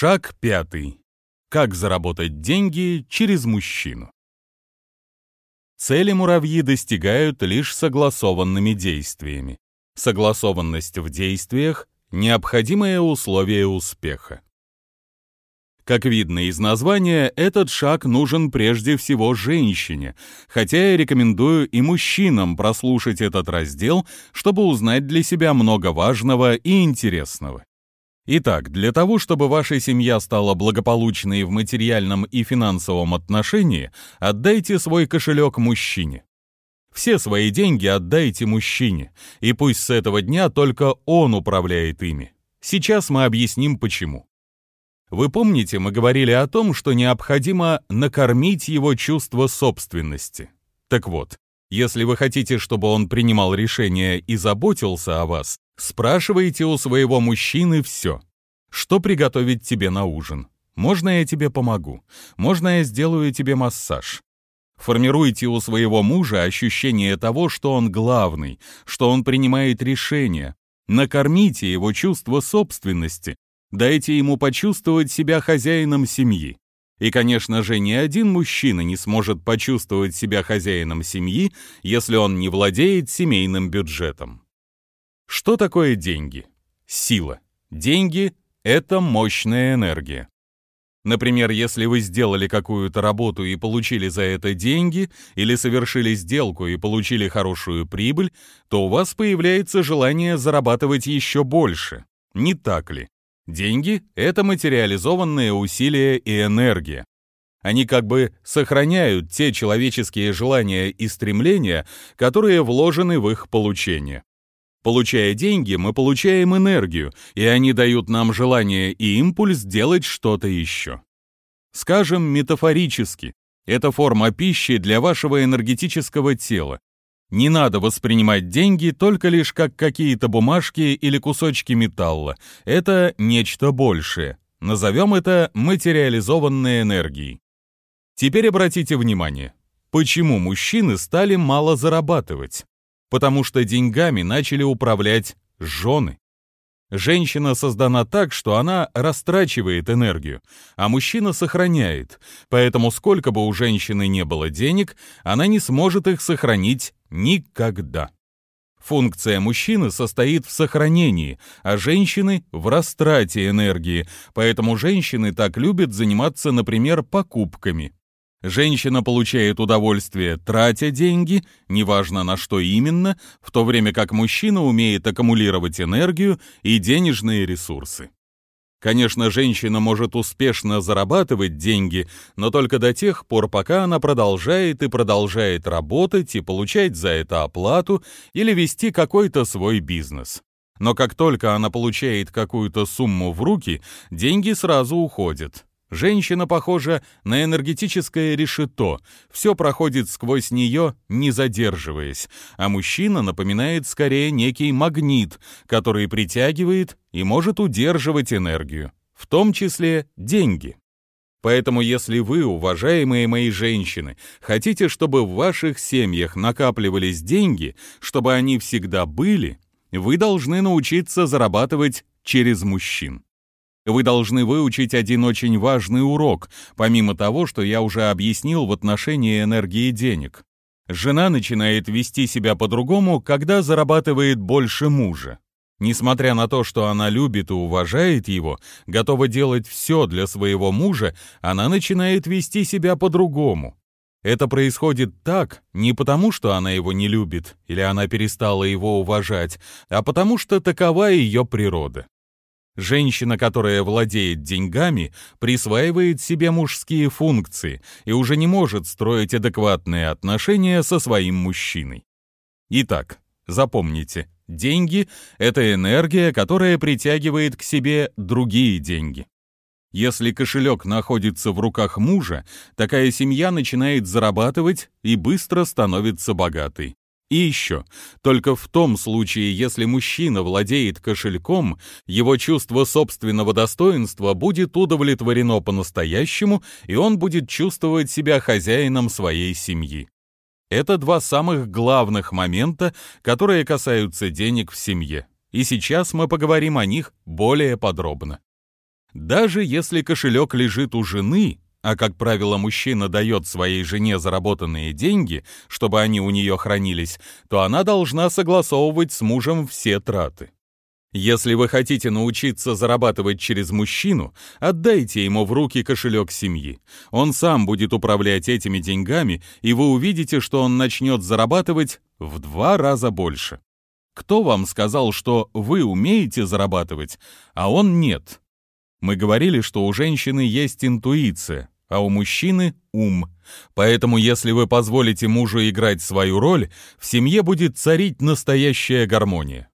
Шаг пятый. Как заработать деньги через мужчину. Цели муравьи достигают лишь согласованными действиями. Согласованность в действиях – необходимое условие успеха. Как видно из названия, этот шаг нужен прежде всего женщине, хотя я рекомендую и мужчинам прослушать этот раздел, чтобы узнать для себя много важного и интересного. Итак, для того, чтобы ваша семья стала благополучной в материальном и финансовом отношении, отдайте свой кошелек мужчине. Все свои деньги отдайте мужчине, и пусть с этого дня только он управляет ими. Сейчас мы объясним почему. Вы помните, мы говорили о том, что необходимо накормить его чувство собственности. Так вот, если вы хотите, чтобы он принимал решения и заботился о вас, спрашивайте у своего мужчины все. Что приготовить тебе на ужин? Можно я тебе помогу? Можно я сделаю тебе массаж? Формируйте у своего мужа ощущение того, что он главный, что он принимает решения. Накормите его чувство собственности, Дайте ему почувствовать себя хозяином семьи. И, конечно же, ни один мужчина не сможет почувствовать себя хозяином семьи, если он не владеет семейным бюджетом. Что такое деньги? Сила. Деньги — это мощная энергия. Например, если вы сделали какую-то работу и получили за это деньги, или совершили сделку и получили хорошую прибыль, то у вас появляется желание зарабатывать еще больше. Не так ли? Деньги — это материализованные усилия и энергия. Они как бы сохраняют те человеческие желания и стремления, которые вложены в их получение. Получая деньги, мы получаем энергию, и они дают нам желание и импульс делать что-то еще. Скажем метафорически, это форма пищи для вашего энергетического тела, не надо воспринимать деньги только лишь как какие-то бумажки или кусочки металла. Это нечто большее. Назовем это материализованной энергией. Теперь обратите внимание, почему мужчины стали мало зарабатывать? Потому что деньгами начали управлять жены. Женщина создана так, что она растрачивает энергию, а мужчина сохраняет, поэтому сколько бы у женщины не было денег, она не сможет их сохранить никогда. Функция мужчины состоит в сохранении, а женщины — в растрате энергии, поэтому женщины так любят заниматься, например, покупками. Женщина получает удовольствие, тратя деньги, неважно на что именно, в то время как мужчина умеет аккумулировать энергию и денежные ресурсы. Конечно, женщина может успешно зарабатывать деньги, но только до тех пор, пока она продолжает и продолжает работать и получать за это оплату или вести какой-то свой бизнес. Но как только она получает какую-то сумму в руки, деньги сразу уходят. Женщина похожа на энергетическое решето, все проходит сквозь нее, не задерживаясь, а мужчина напоминает скорее некий магнит, который притягивает и может удерживать энергию, в том числе деньги. Поэтому если вы, уважаемые мои женщины, хотите, чтобы в ваших семьях накапливались деньги, чтобы они всегда были, вы должны научиться зарабатывать через мужчин. Вы должны выучить один очень важный урок, помимо того, что я уже объяснил в отношении энергии денег. Жена начинает вести себя по-другому, когда зарабатывает больше мужа. Несмотря на то, что она любит и уважает его, готова делать все для своего мужа, она начинает вести себя по-другому. Это происходит так не потому, что она его не любит или она перестала его уважать, а потому что такова ее природа. Женщина, которая владеет деньгами, присваивает себе мужские функции и уже не может строить адекватные отношения со своим мужчиной. Итак, запомните, деньги — это энергия, которая притягивает к себе другие деньги. Если кошелек находится в руках мужа, такая семья начинает зарабатывать и быстро становится богатой. И еще, только в том случае, если мужчина владеет кошельком, его чувство собственного достоинства будет удовлетворено по-настоящему, и он будет чувствовать себя хозяином своей семьи. Это два самых главных момента, которые касаются денег в семье. И сейчас мы поговорим о них более подробно. Даже если кошелек лежит у жены, а, как правило, мужчина дает своей жене заработанные деньги, чтобы они у нее хранились, то она должна согласовывать с мужем все траты. Если вы хотите научиться зарабатывать через мужчину, отдайте ему в руки кошелек семьи. Он сам будет управлять этими деньгами, и вы увидите, что он начнет зарабатывать в два раза больше. Кто вам сказал, что вы умеете зарабатывать, а он нет? Мы говорили, что у женщины есть интуиция, а у мужчины — ум. Поэтому если вы позволите мужу играть свою роль, в семье будет царить настоящая гармония.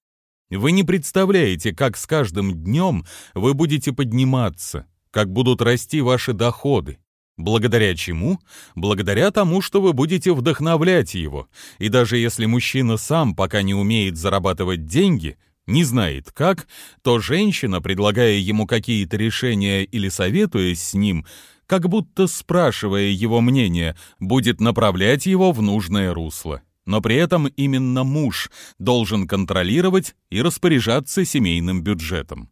Вы не представляете, как с каждым днем вы будете подниматься, как будут расти ваши доходы. Благодаря чему? Благодаря тому, что вы будете вдохновлять его. И даже если мужчина сам пока не умеет зарабатывать деньги, не знает как, то женщина, предлагая ему какие-то решения или советуясь с ним, как будто спрашивая его мнение, будет направлять его в нужное русло но при этом именно муж должен контролировать и распоряжаться семейным бюджетом.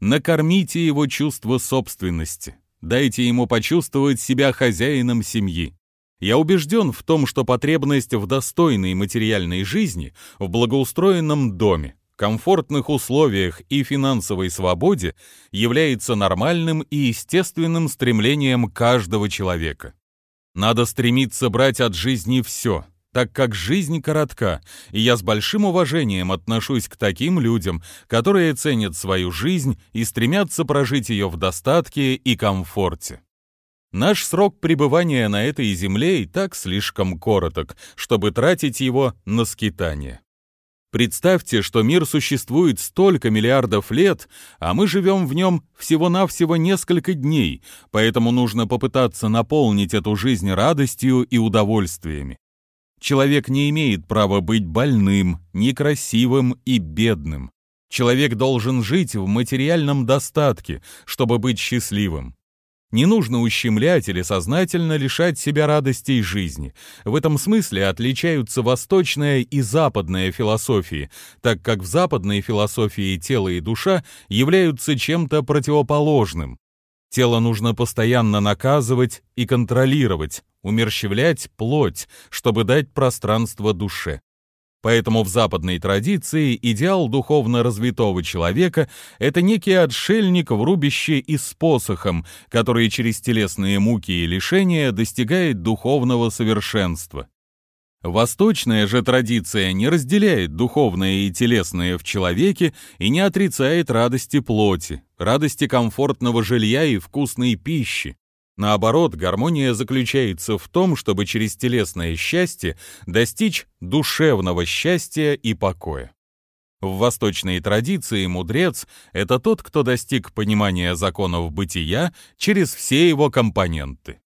Накормите его чувство собственности, дайте ему почувствовать себя хозяином семьи. Я убежден в том, что потребность в достойной материальной жизни, в благоустроенном доме, комфортных условиях и финансовой свободе является нормальным и естественным стремлением каждого человека. Надо стремиться брать от жизни все, так как жизнь коротка, и я с большим уважением отношусь к таким людям, которые ценят свою жизнь и стремятся прожить ее в достатке и комфорте. Наш срок пребывания на этой земле и так слишком короток, чтобы тратить его на скитание. Представьте, что мир существует столько миллиардов лет, а мы живем в нем всего-навсего несколько дней, поэтому нужно попытаться наполнить эту жизнь радостью и удовольствиями. Человек не имеет права быть больным, некрасивым и бедным. Человек должен жить в материальном достатке, чтобы быть счастливым. Не нужно ущемлять или сознательно лишать себя радостей жизни. В этом смысле отличаются восточная и западная философии, так как в западной философии тело и душа являются чем-то противоположным. Тело нужно постоянно наказывать и контролировать, умерщвлять плоть, чтобы дать пространство душе. Поэтому в западной традиции идеал духовно развитого человека — это некий отшельник в рубище и с посохом, который через телесные муки и лишения достигает духовного совершенства. Восточная же традиция не разделяет духовное и телесное в человеке и не отрицает радости плоти, радости комфортного жилья и вкусной пищи. Наоборот, гармония заключается в том, чтобы через телесное счастье достичь душевного счастья и покоя. В восточной традиции мудрец — это тот, кто достиг понимания законов бытия через все его компоненты.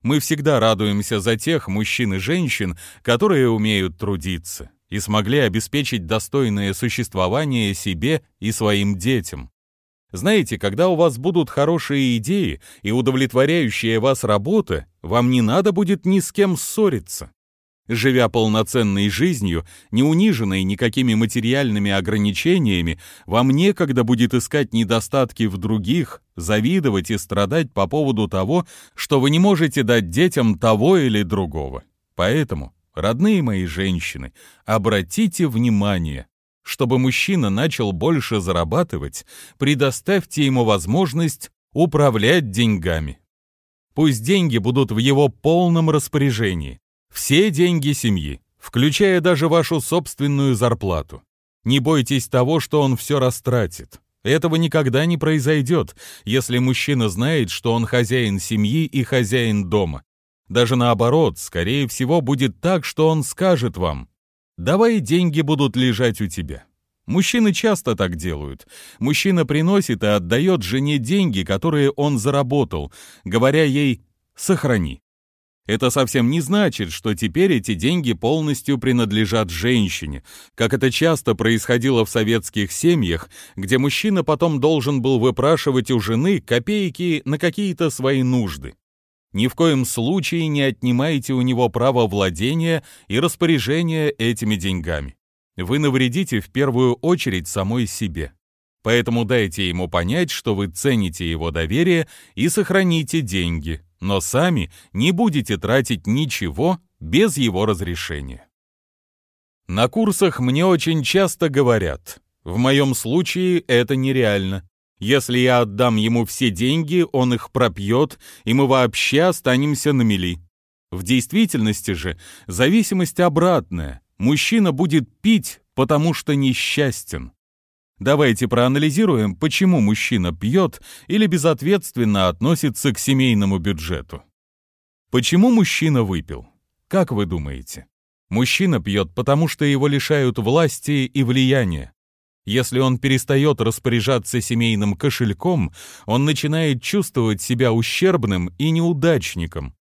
Мы всегда радуемся за тех мужчин и женщин, которые умеют трудиться и смогли обеспечить достойное существование себе и своим детям. Знаете, когда у вас будут хорошие идеи и удовлетворяющая вас работа, вам не надо будет ни с кем ссориться. Живя полноценной жизнью, не униженной никакими материальными ограничениями, вам некогда будет искать недостатки в других, завидовать и страдать по поводу того, что вы не можете дать детям того или другого. Поэтому, родные мои женщины, обратите внимание, чтобы мужчина начал больше зарабатывать, предоставьте ему возможность управлять деньгами. Пусть деньги будут в его полном распоряжении, все деньги семьи, включая даже вашу собственную зарплату. Не бойтесь того, что он все растратит. Этого никогда не произойдет, если мужчина знает, что он хозяин семьи и хозяин дома. Даже наоборот, скорее всего, будет так, что он скажет вам, «Давай деньги будут лежать у тебя». Мужчины часто так делают. Мужчина приносит и отдает жене деньги, которые он заработал, говоря ей «сохрани». Это совсем не значит, что теперь эти деньги полностью принадлежат женщине, как это часто происходило в советских семьях, где мужчина потом должен был выпрашивать у жены копейки на какие-то свои нужды. Ни в коем случае не отнимайте у него право владения и распоряжения этими деньгами. Вы навредите в первую очередь самой себе. Поэтому дайте ему понять, что вы цените его доверие и сохраните деньги, но сами не будете тратить ничего без его разрешения. На курсах мне очень часто говорят, в моем случае это нереально. Если я отдам ему все деньги, он их пропьет, и мы вообще останемся на мели. В действительности же зависимость обратная. Мужчина будет пить, потому что несчастен. Давайте проанализируем, почему мужчина пьет или безответственно относится к семейному бюджету. Почему мужчина выпил? Как вы думаете? Мужчина пьет, потому что его лишают власти и влияния. Если он перестает распоряжаться семейным кошельком, он начинает чувствовать себя ущербным и неудачником.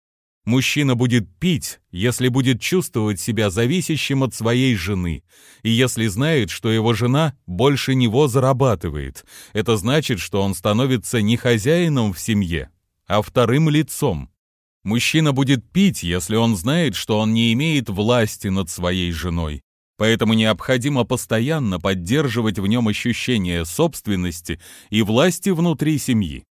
Мужчина будет пить, если будет чувствовать себя зависящим от своей жены, и если знает, что его жена больше него зарабатывает. Это значит, что он становится не хозяином в семье, а вторым лицом. Мужчина будет пить, если он знает, что он не имеет власти над своей женой. Поэтому необходимо постоянно поддерживать в нем ощущение собственности и власти внутри семьи.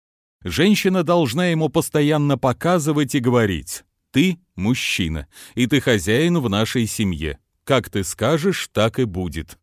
Женщина должна ему постоянно показывать и говорить «ты мужчина, и ты хозяин в нашей семье. Как ты скажешь, так и будет».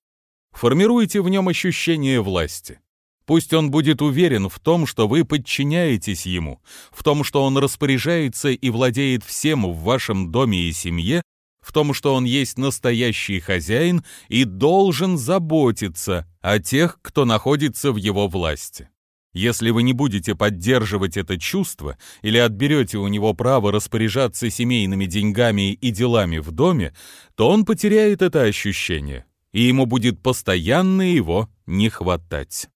Формируйте в нем ощущение власти. Пусть он будет уверен в том, что вы подчиняетесь ему, в том, что он распоряжается и владеет всем в вашем доме и семье, в том, что он есть настоящий хозяин и должен заботиться о тех, кто находится в его власти. Если вы не будете поддерживать это чувство или отберете у него право распоряжаться семейными деньгами и делами в доме, то он потеряет это ощущение, и ему будет постоянно его не хватать.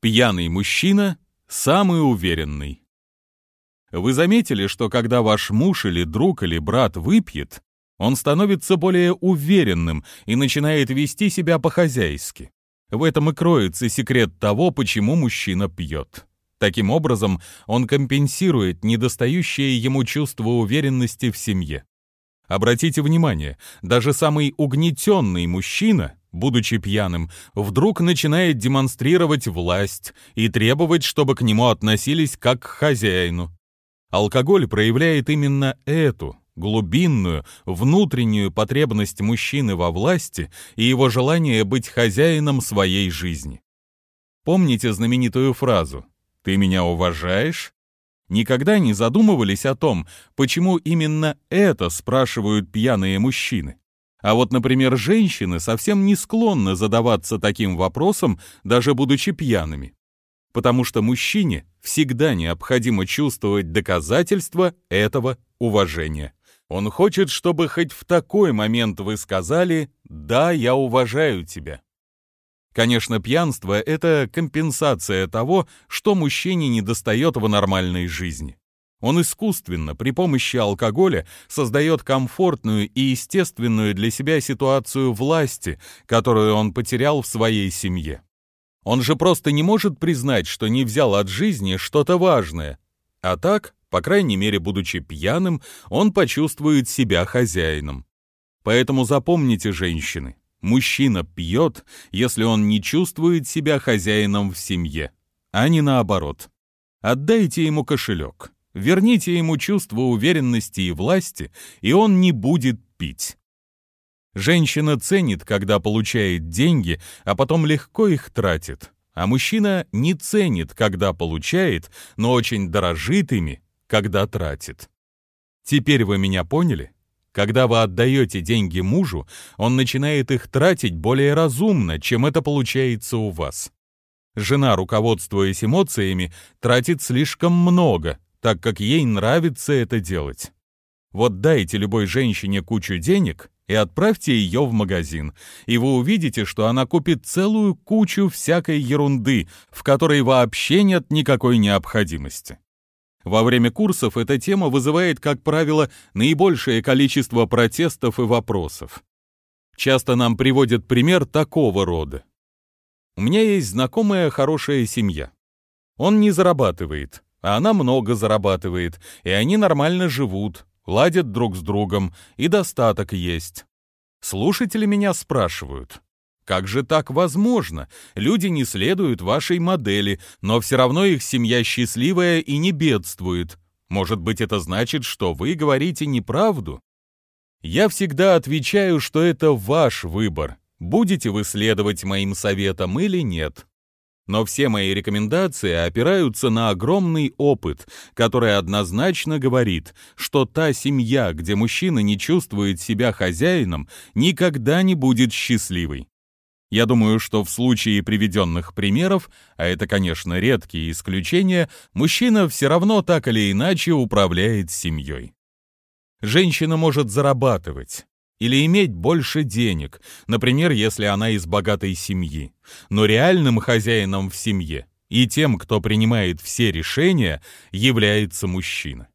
Пьяный мужчина – самый уверенный. Вы заметили, что когда ваш муж или друг или брат выпьет, он становится более уверенным и начинает вести себя по-хозяйски. В этом и кроется секрет того, почему мужчина пьет. Таким образом, он компенсирует недостающее ему чувство уверенности в семье. Обратите внимание, даже самый угнетенный мужчина, будучи пьяным, вдруг начинает демонстрировать власть и требовать, чтобы к нему относились как к хозяину. Алкоголь проявляет именно эту, глубинную, внутреннюю потребность мужчины во власти и его желание быть хозяином своей жизни. Помните знаменитую фразу «Ты меня уважаешь?» Никогда не задумывались о том, почему именно это спрашивают пьяные мужчины. А вот, например, женщины совсем не склонны задаваться таким вопросом, даже будучи пьяными потому что мужчине всегда необходимо чувствовать доказательства этого уважения. Он хочет, чтобы хоть в такой момент вы сказали «да, я уважаю тебя». Конечно, пьянство — это компенсация того, что мужчине недостает в нормальной жизни. Он искусственно, при помощи алкоголя, создает комфортную и естественную для себя ситуацию власти, которую он потерял в своей семье. Он же просто не может признать, что не взял от жизни что-то важное. А так, по крайней мере, будучи пьяным, он почувствует себя хозяином. Поэтому запомните, женщины, мужчина пьет, если он не чувствует себя хозяином в семье, а не наоборот. Отдайте ему кошелек, верните ему чувство уверенности и власти, и он не будет пить. Женщина ценит, когда получает деньги, а потом легко их тратит. А мужчина не ценит, когда получает, но очень дорожит ими, когда тратит. Теперь вы меня поняли? Когда вы отдаете деньги мужу, он начинает их тратить более разумно, чем это получается у вас. Жена, руководствуясь эмоциями, тратит слишком много, так как ей нравится это делать. Вот дайте любой женщине кучу денег, и отправьте ее в магазин, и вы увидите, что она купит целую кучу всякой ерунды, в которой вообще нет никакой необходимости. Во время курсов эта тема вызывает, как правило, наибольшее количество протестов и вопросов. Часто нам приводят пример такого рода. У меня есть знакомая хорошая семья. Он не зарабатывает, а она много зарабатывает, и они нормально живут, ладят друг с другом, и достаток есть. Слушатели меня спрашивают, Как же так возможно? Люди не следуют вашей модели, но все равно их семья счастливая и не бедствует. Может быть, это значит, что вы говорите неправду? Я всегда отвечаю, что это ваш выбор. Будете вы следовать моим советам или нет. Но все мои рекомендации опираются на огромный опыт, который однозначно говорит, что та семья, где мужчина не чувствует себя хозяином, никогда не будет счастливой. Я думаю, что в случае приведенных примеров, а это, конечно, редкие исключения, мужчина все равно так или иначе управляет семьей. Женщина может зарабатывать или иметь больше денег, например, если она из богатой семьи, но реальным хозяином в семье и тем, кто принимает все решения, является мужчина.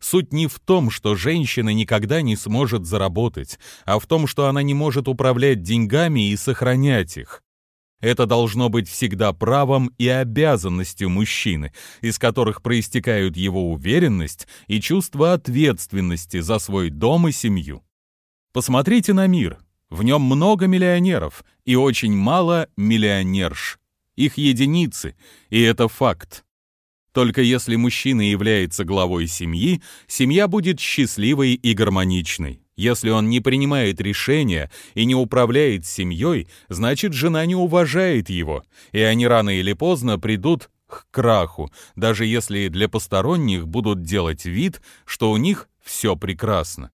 Суть не в том, что женщина никогда не сможет заработать, а в том, что она не может управлять деньгами и сохранять их. Это должно быть всегда правом и обязанностью мужчины, из которых проистекают его уверенность и чувство ответственности за свой дом и семью. Посмотрите на мир. В нем много миллионеров и очень мало миллионерш. Их единицы, и это факт. Только если мужчина является главой семьи, семья будет счастливой и гармоничной. Если он не принимает решения и не управляет семьей, значит, жена не уважает его, и они рано или поздно придут к краху, даже если для посторонних будут делать вид, что у них все прекрасно.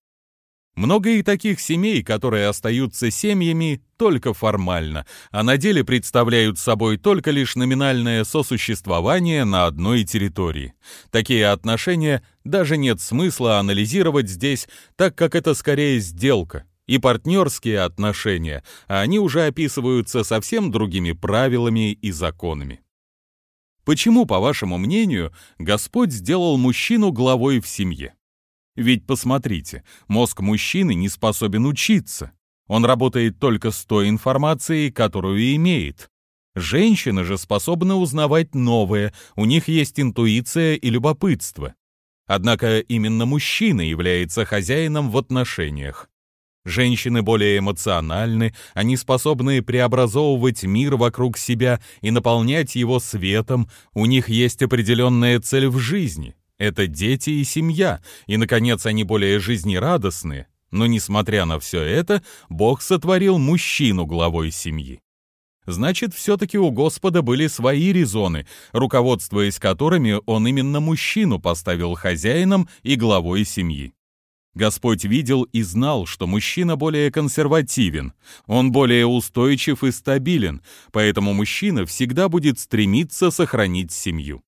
Много и таких семей, которые остаются семьями только формально, а на деле представляют собой только лишь номинальное сосуществование на одной территории. Такие отношения даже нет смысла анализировать здесь, так как это скорее сделка и партнерские отношения, а они уже описываются совсем другими правилами и законами. Почему, по вашему мнению, Господь сделал мужчину главой в семье? Ведь посмотрите, мозг мужчины не способен учиться. Он работает только с той информацией, которую имеет. Женщины же способны узнавать новое, у них есть интуиция и любопытство. Однако именно мужчина является хозяином в отношениях. Женщины более эмоциональны, они способны преобразовывать мир вокруг себя и наполнять его светом, у них есть определенная цель в жизни это дети и семья, и, наконец, они более жизнерадостны. Но, несмотря на все это, Бог сотворил мужчину главой семьи. Значит, все-таки у Господа были свои резоны, руководствуясь которыми он именно мужчину поставил хозяином и главой семьи. Господь видел и знал, что мужчина более консервативен, он более устойчив и стабилен, поэтому мужчина всегда будет стремиться сохранить семью.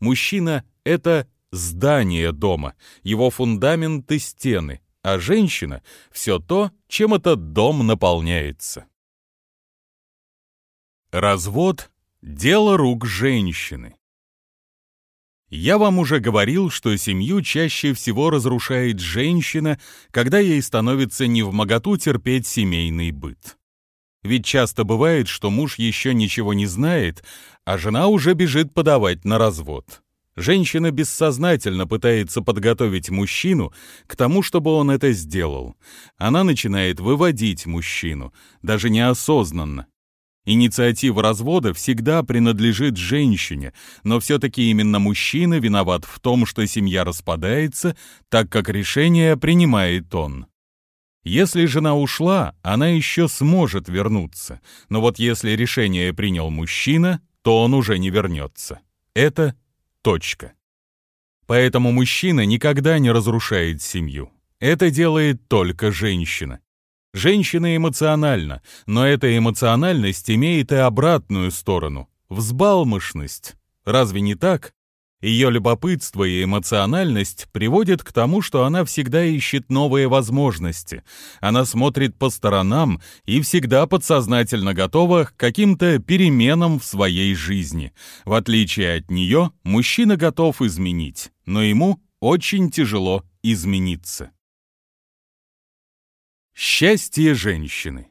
Мужчина — это здание дома, его фундамент и стены, а женщина — все то, чем этот дом наполняется. Развод — дело рук женщины. Я вам уже говорил, что семью чаще всего разрушает женщина, когда ей становится не в моготу терпеть семейный быт. Ведь часто бывает, что муж еще ничего не знает, а жена уже бежит подавать на развод. Женщина бессознательно пытается подготовить мужчину к тому, чтобы он это сделал. Она начинает выводить мужчину, даже неосознанно. Инициатива развода всегда принадлежит женщине, но все-таки именно мужчина виноват в том, что семья распадается, так как решение принимает он. Если жена ушла, она еще сможет вернуться, но вот если решение принял мужчина, то он уже не вернется. Это Точка. Поэтому мужчина никогда не разрушает семью. Это делает только женщина. Женщина эмоциональна, но эта эмоциональность имеет и обратную сторону — взбалмошность. Разве не так? Ее любопытство и эмоциональность приводят к тому, что она всегда ищет новые возможности. Она смотрит по сторонам и всегда подсознательно готова к каким-то переменам в своей жизни. В отличие от нее, мужчина готов изменить, но ему очень тяжело измениться. Счастье женщины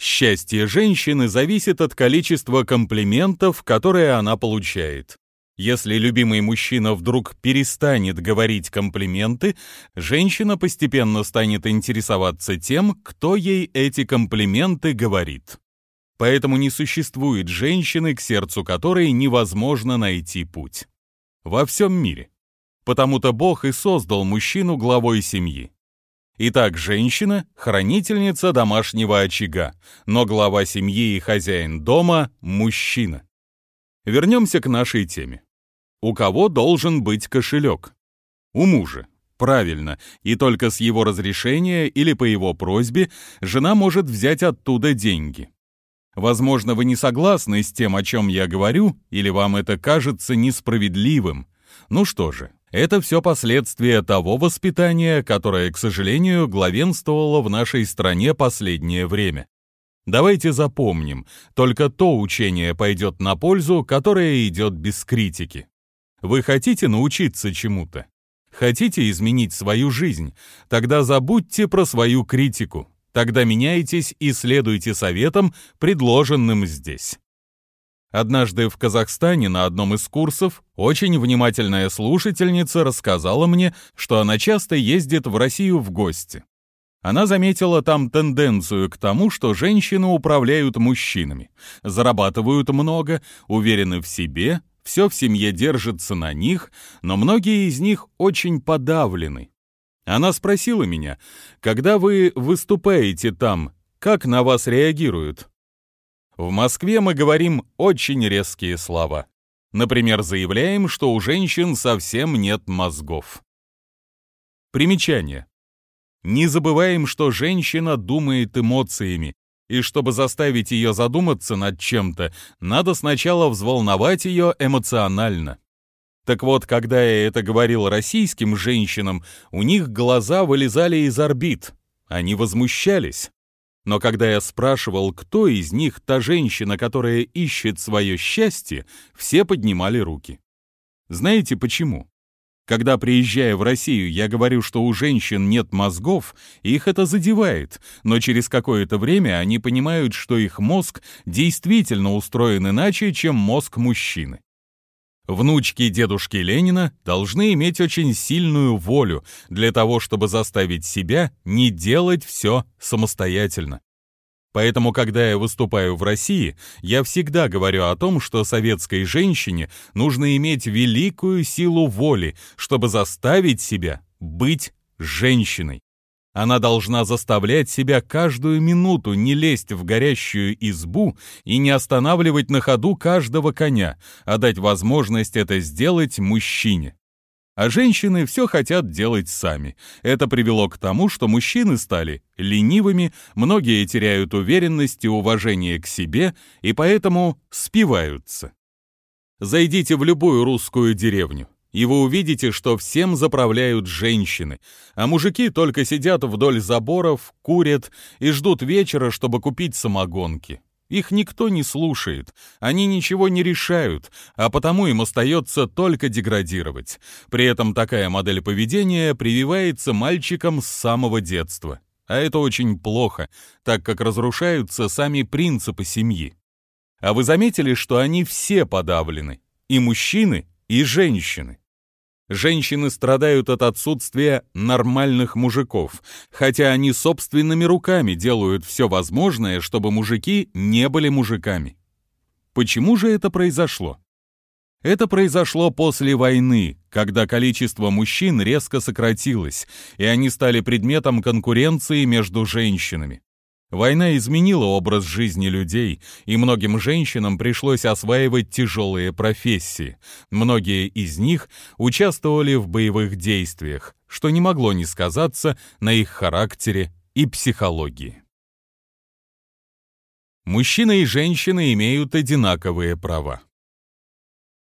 Счастье женщины зависит от количества комплиментов, которые она получает. Если любимый мужчина вдруг перестанет говорить комплименты, женщина постепенно станет интересоваться тем, кто ей эти комплименты говорит. Поэтому не существует женщины, к сердцу которой невозможно найти путь. Во всем мире. Потому-то Бог и создал мужчину главой семьи. Итак, женщина — хранительница домашнего очага, но глава семьи и хозяин дома — мужчина. Вернемся к нашей теме. У кого должен быть кошелек? У мужа. Правильно, и только с его разрешения или по его просьбе жена может взять оттуда деньги. Возможно, вы не согласны с тем, о чем я говорю, или вам это кажется несправедливым. Ну что же, это все последствия того воспитания, которое, к сожалению, главенствовало в нашей стране последнее время. Давайте запомним, только то учение пойдет на пользу, которое идет без критики. Вы хотите научиться чему-то? Хотите изменить свою жизнь? Тогда забудьте про свою критику. Тогда меняйтесь и следуйте советам, предложенным здесь. Однажды в Казахстане на одном из курсов очень внимательная слушательница рассказала мне, что она часто ездит в Россию в гости. Она заметила там тенденцию к тому, что женщины управляют мужчинами, зарабатывают много, уверены в себе, все в семье держится на них, но многие из них очень подавлены. Она спросила меня, когда вы выступаете там, как на вас реагируют? В Москве мы говорим очень резкие слова. Например, заявляем, что у женщин совсем нет мозгов. Примечание. Не забываем, что женщина думает эмоциями, и чтобы заставить ее задуматься над чем-то, надо сначала взволновать ее эмоционально. Так вот, когда я это говорил российским женщинам, у них глаза вылезали из орбит. Они возмущались. Но когда я спрашивал, кто из них та женщина, которая ищет свое счастье, все поднимали руки. Знаете почему? Когда, приезжая в Россию, я говорю, что у женщин нет мозгов, их это задевает, но через какое-то время они понимают, что их мозг действительно устроен иначе, чем мозг мужчины. Внучки дедушки Ленина должны иметь очень сильную волю для того, чтобы заставить себя не делать все самостоятельно. Поэтому, когда я выступаю в России, я всегда говорю о том, что советской женщине нужно иметь великую силу воли, чтобы заставить себя быть женщиной. Она должна заставлять себя каждую минуту не лезть в горящую избу и не останавливать на ходу каждого коня, а дать возможность это сделать мужчине. А женщины все хотят делать сами. Это привело к тому, что мужчины стали ленивыми, многие теряют уверенность и уважение к себе, и поэтому спиваются. Зайдите в любую русскую деревню, и вы увидите, что всем заправляют женщины, а мужики только сидят вдоль заборов, курят и ждут вечера, чтобы купить самогонки. Их никто не слушает, они ничего не решают, а потому им остается только деградировать. При этом такая модель поведения прививается мальчикам с самого детства. А это очень плохо, так как разрушаются сами принципы семьи. А вы заметили, что они все подавлены? И мужчины, и женщины. Женщины страдают от отсутствия нормальных мужиков, хотя они собственными руками делают все возможное, чтобы мужики не были мужиками. Почему же это произошло? Это произошло после войны, когда количество мужчин резко сократилось, и они стали предметом конкуренции между женщинами. Война изменила образ жизни людей, и многим женщинам пришлось осваивать тяжелые профессии. Многие из них участвовали в боевых действиях, что не могло не сказаться на их характере и психологии. Мужчины и женщины имеют одинаковые права.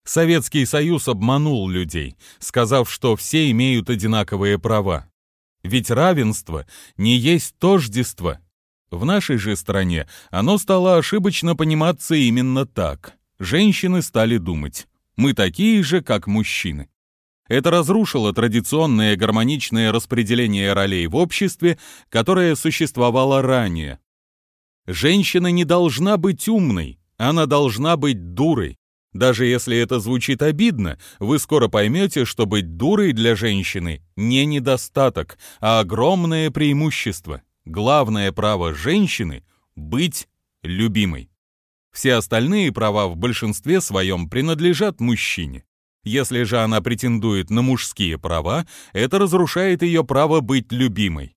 Советский Союз обманул людей, сказав, что все имеют одинаковые права. Ведь равенство не есть тождество – в нашей же стране оно стало ошибочно пониматься именно так. Женщины стали думать, мы такие же, как мужчины. Это разрушило традиционное гармоничное распределение ролей в обществе, которое существовало ранее. Женщина не должна быть умной, она должна быть дурой. Даже если это звучит обидно, вы скоро поймете, что быть дурой для женщины не недостаток, а огромное преимущество. Главное право женщины — быть любимой. Все остальные права в большинстве своем принадлежат мужчине. Если же она претендует на мужские права, это разрушает ее право быть любимой.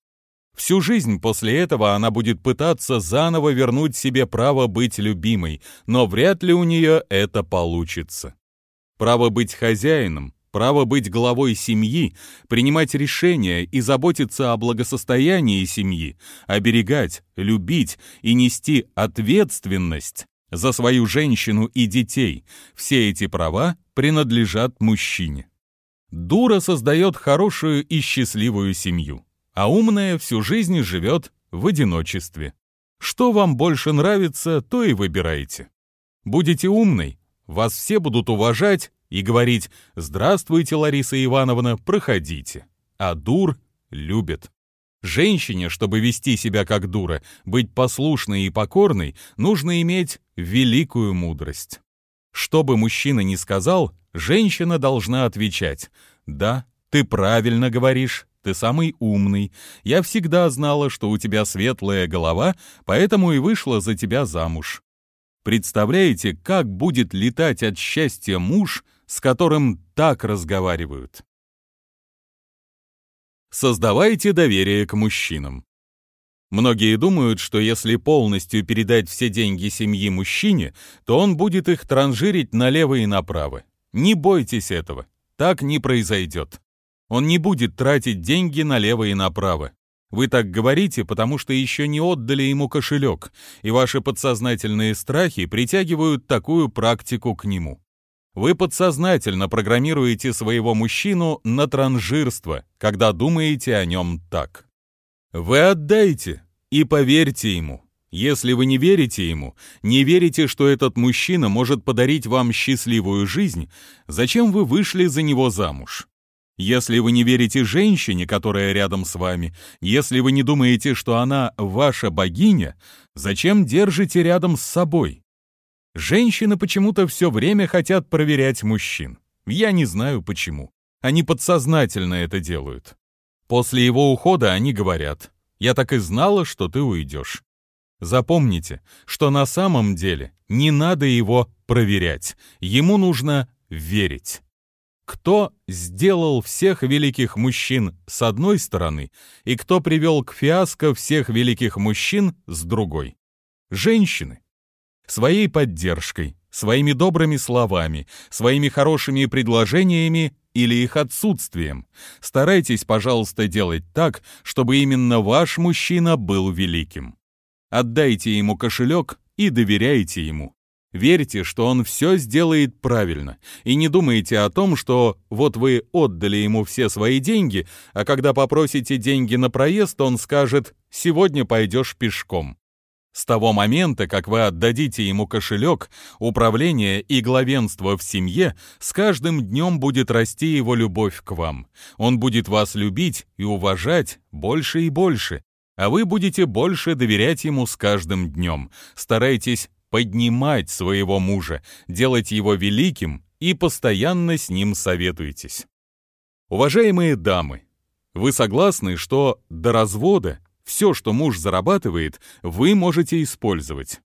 Всю жизнь после этого она будет пытаться заново вернуть себе право быть любимой, но вряд ли у нее это получится. Право быть хозяином, право быть главой семьи, принимать решения и заботиться о благосостоянии семьи, оберегать, любить и нести ответственность за свою женщину и детей. Все эти права принадлежат мужчине. Дура создает хорошую и счастливую семью, а умная всю жизнь живет в одиночестве. Что вам больше нравится, то и выбирайте. Будете умной, вас все будут уважать и говорить «Здравствуйте, Лариса Ивановна, проходите». А дур любят. Женщине, чтобы вести себя как дура, быть послушной и покорной, нужно иметь великую мудрость. Что бы мужчина ни сказал, женщина должна отвечать «Да, ты правильно говоришь, ты самый умный. Я всегда знала, что у тебя светлая голова, поэтому и вышла за тебя замуж». Представляете, как будет летать от счастья муж, с которым так разговаривают? Создавайте доверие к мужчинам. Многие думают, что если полностью передать все деньги семьи мужчине, то он будет их транжирить налево и направо. Не бойтесь этого. Так не произойдет. Он не будет тратить деньги налево и направо. Вы так говорите, потому что еще не отдали ему кошелек, и ваши подсознательные страхи притягивают такую практику к нему. Вы подсознательно программируете своего мужчину на транжирство, когда думаете о нем так. Вы отдайте и поверьте ему. Если вы не верите ему, не верите, что этот мужчина может подарить вам счастливую жизнь, зачем вы вышли за него замуж? Если вы не верите женщине, которая рядом с вами, если вы не думаете, что она ваша богиня, зачем держите рядом с собой? Женщины почему-то все время хотят проверять мужчин. Я не знаю почему. Они подсознательно это делают. После его ухода они говорят, «Я так и знала, что ты уйдешь». Запомните, что на самом деле не надо его проверять. Ему нужно верить. Кто сделал всех великих мужчин с одной стороны и кто привел к фиаско всех великих мужчин с другой? Женщины своей поддержкой, своими добрыми словами, своими хорошими предложениями или их отсутствием. Старайтесь, пожалуйста, делать так, чтобы именно ваш мужчина был великим. Отдайте ему кошелек и доверяйте ему. Верьте, что он все сделает правильно, и не думайте о том, что вот вы отдали ему все свои деньги, а когда попросите деньги на проезд, он скажет «сегодня пойдешь пешком». С того момента, как вы отдадите ему кошелек, управление и главенство в семье, с каждым днем будет расти его любовь к вам. Он будет вас любить и уважать больше и больше, а вы будете больше доверять ему с каждым днем. Старайтесь поднимать своего мужа, делать его великим и постоянно с ним советуйтесь. Уважаемые дамы, вы согласны, что до развода все, что муж зарабатывает, вы можете использовать.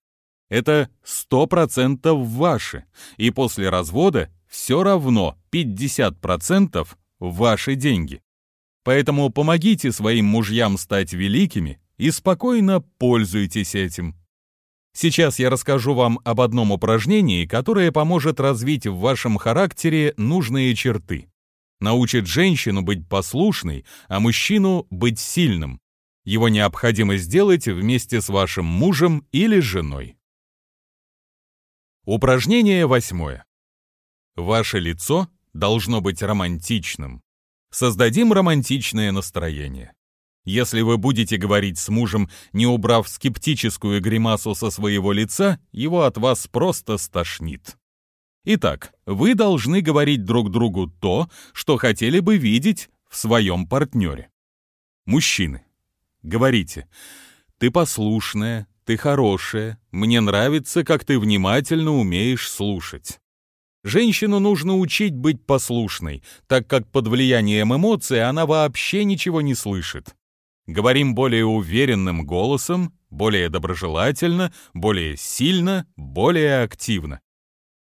Это 100% ваше, и после развода все равно 50% ваши деньги. Поэтому помогите своим мужьям стать великими и спокойно пользуйтесь этим. Сейчас я расскажу вам об одном упражнении, которое поможет развить в вашем характере нужные черты. Научит женщину быть послушной, а мужчину быть сильным. Его необходимо сделать вместе с вашим мужем или женой. Упражнение восьмое. Ваше лицо должно быть романтичным. Создадим романтичное настроение. Если вы будете говорить с мужем, не убрав скептическую гримасу со своего лица, его от вас просто стошнит. Итак, вы должны говорить друг другу то, что хотели бы видеть в своем партнере. Мужчины, Говорите, ты послушная, ты хорошая, мне нравится, как ты внимательно умеешь слушать. Женщину нужно учить быть послушной, так как под влиянием эмоций она вообще ничего не слышит. Говорим более уверенным голосом, более доброжелательно, более сильно, более активно.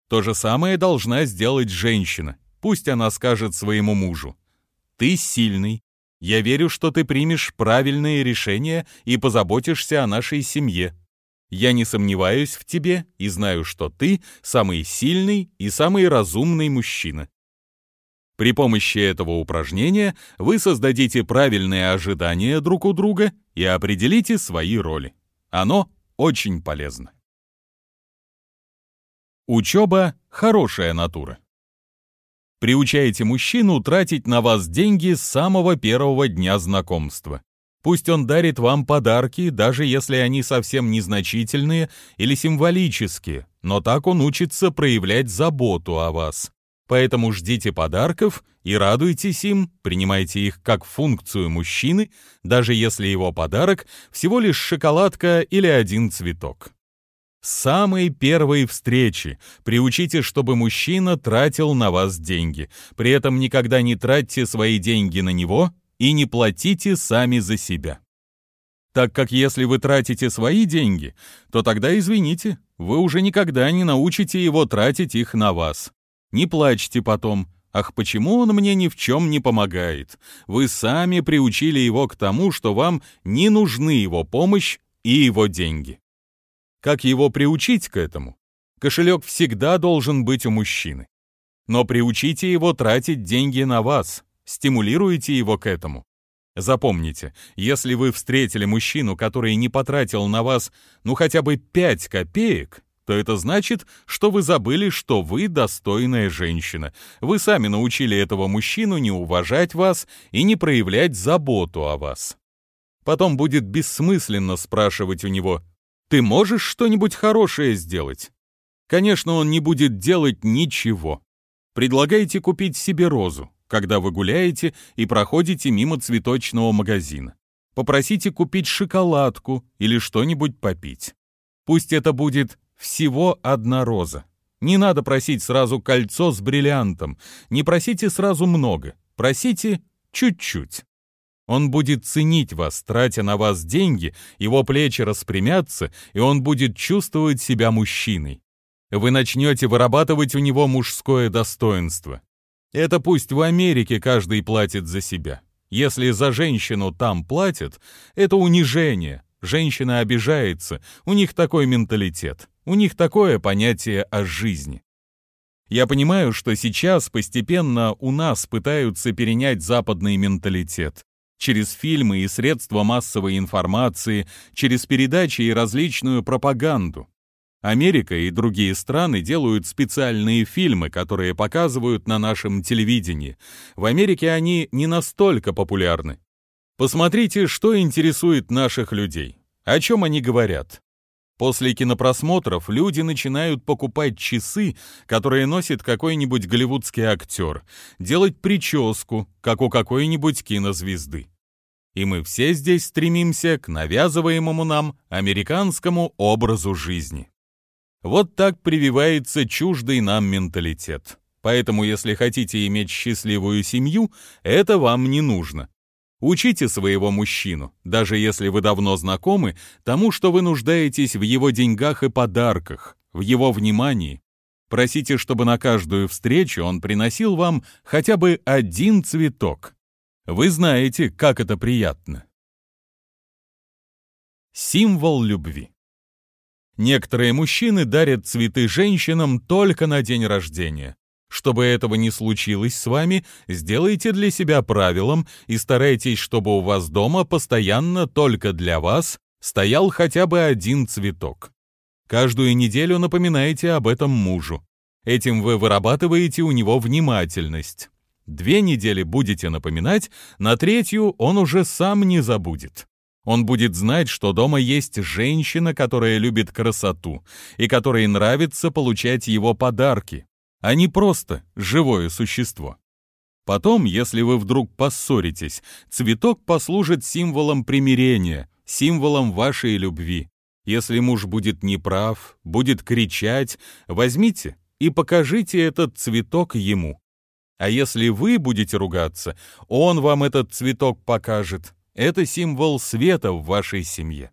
То же самое должна сделать женщина. Пусть она скажет своему мужу. «Ты сильный. Я верю, что ты примешь правильные решения и позаботишься о нашей семье. Я не сомневаюсь в тебе и знаю, что ты самый сильный и самый разумный мужчина. При помощи этого упражнения вы создадите правильные ожидания друг у друга и определите свои роли. Оно очень полезно. Учеба – хорошая натура. Приучайте мужчину тратить на вас деньги с самого первого дня знакомства. Пусть он дарит вам подарки, даже если они совсем незначительные или символические, но так он учится проявлять заботу о вас. Поэтому ждите подарков и радуйтесь им, принимайте их как функцию мужчины, даже если его подарок всего лишь шоколадка или один цветок. С самой первой встречи приучите, чтобы мужчина тратил на вас деньги. При этом никогда не тратьте свои деньги на него и не платите сами за себя. Так как если вы тратите свои деньги, то тогда, извините, вы уже никогда не научите его тратить их на вас. Не плачьте потом. Ах, почему он мне ни в чем не помогает? Вы сами приучили его к тому, что вам не нужны его помощь и его деньги. Как его приучить к этому? Кошелек всегда должен быть у мужчины. Но приучите его тратить деньги на вас, стимулируйте его к этому. Запомните, если вы встретили мужчину, который не потратил на вас ну хотя бы 5 копеек, то это значит, что вы забыли, что вы достойная женщина. Вы сами научили этого мужчину не уважать вас и не проявлять заботу о вас. Потом будет бессмысленно спрашивать у него «Ты можешь что-нибудь хорошее сделать?» Конечно, он не будет делать ничего. Предлагайте купить себе розу когда вы гуляете и проходите мимо цветочного магазина. Попросите купить шоколадку или что-нибудь попить. Пусть это будет всего одна роза. Не надо просить сразу кольцо с бриллиантом, не просите сразу много, просите чуть-чуть. Он будет ценить вас, тратя на вас деньги, его плечи распрямятся, и он будет чувствовать себя мужчиной. Вы начнете вырабатывать у него мужское достоинство. Это пусть в Америке каждый платит за себя. Если за женщину там платят, это унижение. Женщина обижается, у них такой менталитет, у них такое понятие о жизни. Я понимаю, что сейчас постепенно у нас пытаются перенять западный менталитет. Через фильмы и средства массовой информации, через передачи и различную пропаганду. Америка и другие страны делают специальные фильмы, которые показывают на нашем телевидении. В Америке они не настолько популярны. Посмотрите, что интересует наших людей, о чем они говорят. После кинопросмотров люди начинают покупать часы, которые носит какой-нибудь голливудский актер, делать прическу, как у какой-нибудь кинозвезды. И мы все здесь стремимся к навязываемому нам американскому образу жизни. Вот так прививается чуждый нам менталитет. Поэтому, если хотите иметь счастливую семью, это вам не нужно. Учите своего мужчину, даже если вы давно знакомы, тому, что вы нуждаетесь в его деньгах и подарках, в его внимании. Просите, чтобы на каждую встречу он приносил вам хотя бы один цветок. Вы знаете, как это приятно. Символ любви. Некоторые мужчины дарят цветы женщинам только на день рождения. Чтобы этого не случилось с вами, сделайте для себя правилом и старайтесь, чтобы у вас дома постоянно только для вас стоял хотя бы один цветок. Каждую неделю напоминайте об этом мужу. Этим вы вырабатываете у него внимательность. Две недели будете напоминать, на третью он уже сам не забудет. Он будет знать, что дома есть женщина, которая любит красоту и которой нравится получать его подарки, а не просто живое существо. Потом, если вы вдруг поссоритесь, цветок послужит символом примирения, символом вашей любви. Если муж будет неправ, будет кричать, возьмите и покажите этот цветок ему. А если вы будете ругаться, он вам этот цветок покажет. Это символ света в вашей семье.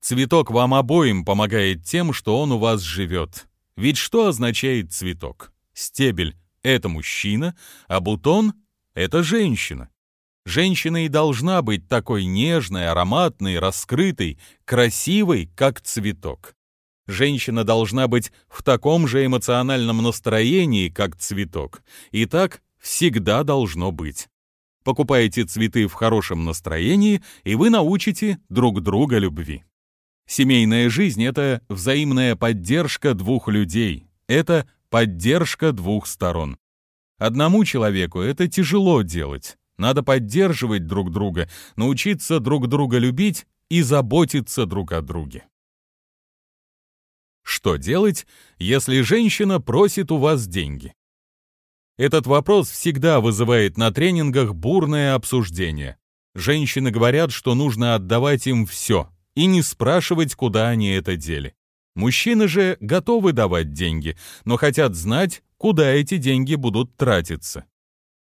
Цветок вам обоим помогает тем, что он у вас живет. Ведь что означает цветок? Стебель — это мужчина, а бутон — это женщина. Женщина и должна быть такой нежной, ароматной, раскрытой, красивой, как цветок. Женщина должна быть в таком же эмоциональном настроении, как цветок. И так всегда должно быть. Покупайте цветы в хорошем настроении, и вы научите друг друга любви. Семейная жизнь — это взаимная поддержка двух людей. Это поддержка двух сторон. Одному человеку это тяжело делать. Надо поддерживать друг друга, научиться друг друга любить и заботиться друг о друге. Что делать, если женщина просит у вас деньги? Этот вопрос всегда вызывает на тренингах бурное обсуждение. Женщины говорят, что нужно отдавать им все и не спрашивать, куда они это дели. Мужчины же готовы давать деньги, но хотят знать, куда эти деньги будут тратиться.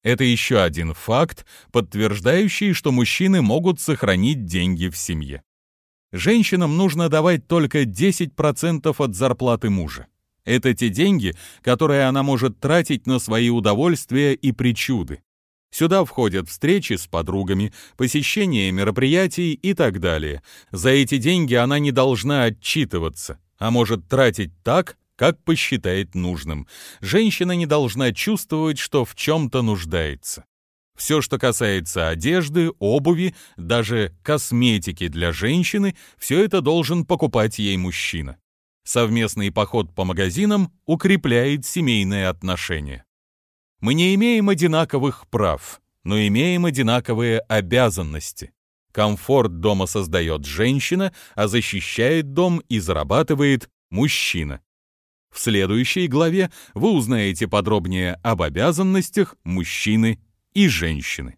Это еще один факт, подтверждающий, что мужчины могут сохранить деньги в семье. Женщинам нужно давать только 10% от зарплаты мужа. Это те деньги, которые она может тратить на свои удовольствия и причуды. Сюда входят встречи с подругами, посещение мероприятий и так далее. За эти деньги она не должна отчитываться, а может тратить так, как посчитает нужным. Женщина не должна чувствовать, что в чем-то нуждается. Все, что касается одежды, обуви, даже косметики для женщины, все это должен покупать ей мужчина. Совместный поход по магазинам укрепляет семейные отношения. Мы не имеем одинаковых прав, но имеем одинаковые обязанности. Комфорт дома создает женщина, а защищает дом и зарабатывает мужчина. В следующей главе вы узнаете подробнее об обязанностях мужчины и женщины.